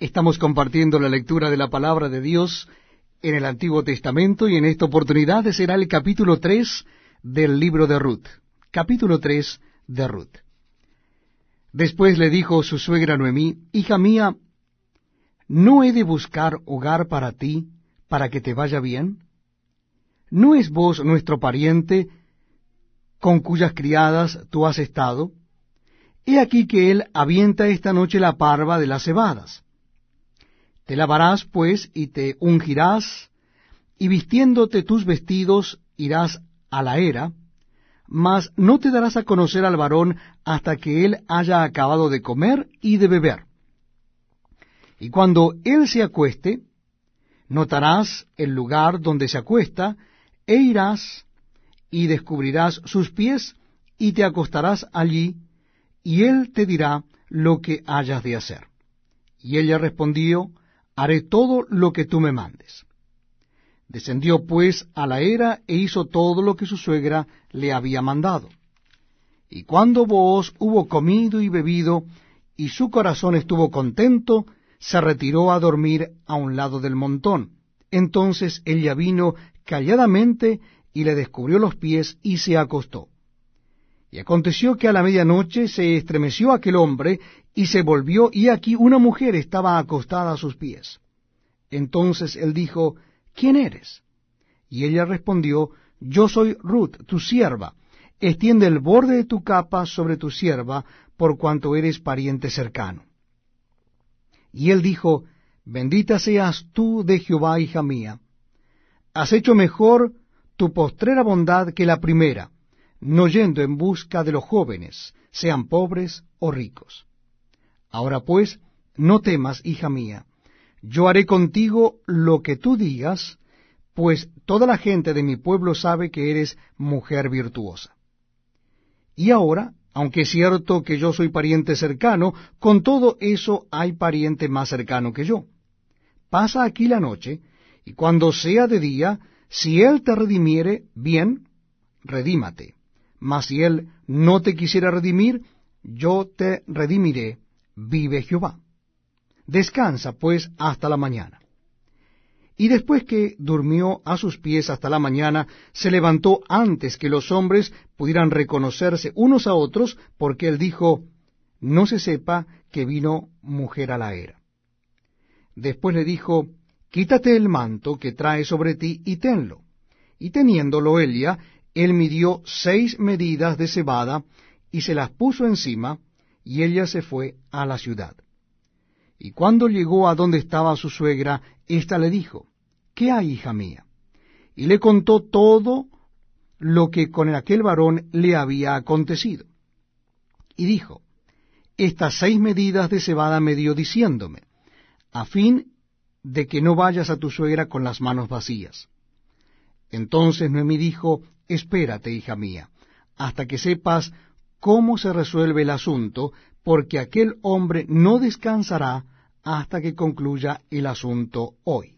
Estamos compartiendo la lectura de la palabra de Dios en el Antiguo Testamento y en esta oportunidad será el capítulo 3 del libro de Ruth. Capítulo 3 de Ruth. Después le dijo su suegra Noemí, Hija mía, ¿no he de buscar hogar para ti, para que te vaya bien? ¿No es vos nuestro pariente, con cuyas criadas tú has estado? He aquí que él avienta esta noche la parva de las cebadas. Te lavarás, pues, y te ungirás, y vistiéndote tus vestidos irás a la era, mas no te darás a conocer al varón hasta que él haya acabado de comer y de beber. Y cuando él se acueste, notarás el lugar donde se acuesta, e irás y descubrirás sus pies, y te acostarás allí, y él te dirá lo que hayas de hacer. Y ella respondió, haré todo lo que tú me mandes. Descendió pues a la era e hizo todo lo que su suegra le había mandado. Y cuando Booz hubo comido y bebido, y su corazón estuvo contento, se retiró a dormir a un lado del montón. Entonces ella vino calladamente y le descubrió los pies y se acostó. Y aconteció que a la medianoche se estremeció aquel hombre y se volvió, y aquí una mujer estaba acostada a sus pies. Entonces él dijo, ¿quién eres? Y ella respondió, Yo soy Ruth, tu sierva. Extiende el borde de tu capa sobre tu sierva, por cuanto eres pariente cercano. Y él dijo, Bendita seas tú de Jehová, hija mía. Has hecho mejor tu postrera bondad que la primera, no yendo en busca de los jóvenes, sean pobres o ricos. Ahora pues, no temas, hija mía, yo haré contigo lo que tú digas, pues toda la gente de mi pueblo sabe que eres mujer virtuosa. Y ahora, aunque es cierto que yo soy pariente cercano, con todo eso hay pariente más cercano que yo. Pasa aquí la noche, y cuando sea de día, si él te redimiere, bien, redímate. Mas si él no te quisiera redimir, yo te redimiré vive Jehová. Descansa, pues, hasta la mañana. Y después que durmió a sus pies hasta la mañana, se levantó antes que los hombres pudieran reconocerse unos a otros, porque él dijo, no se sepa que vino mujer a la era. Después le dijo, quítate el manto que trae sobre ti y tenlo. Y teniéndolo Elia, él midió seis medidas de cebada y se las puso encima, y ella se fue a la ciudad. Y cuando llegó a donde estaba su suegra, ésta le dijo, ¿Qué hay, hija mía? Y le contó todo lo que con aquel varón le había acontecido. Y dijo, Estas seis medidas de cebada me dio diciéndome, a fin de que no vayas a tu suegra con las manos vacías. Entonces Noemí dijo, Espérate, hija mía, hasta que sepas cómo se resuelve el asunto, porque aquel hombre no descansará hasta que concluya el asunto hoy.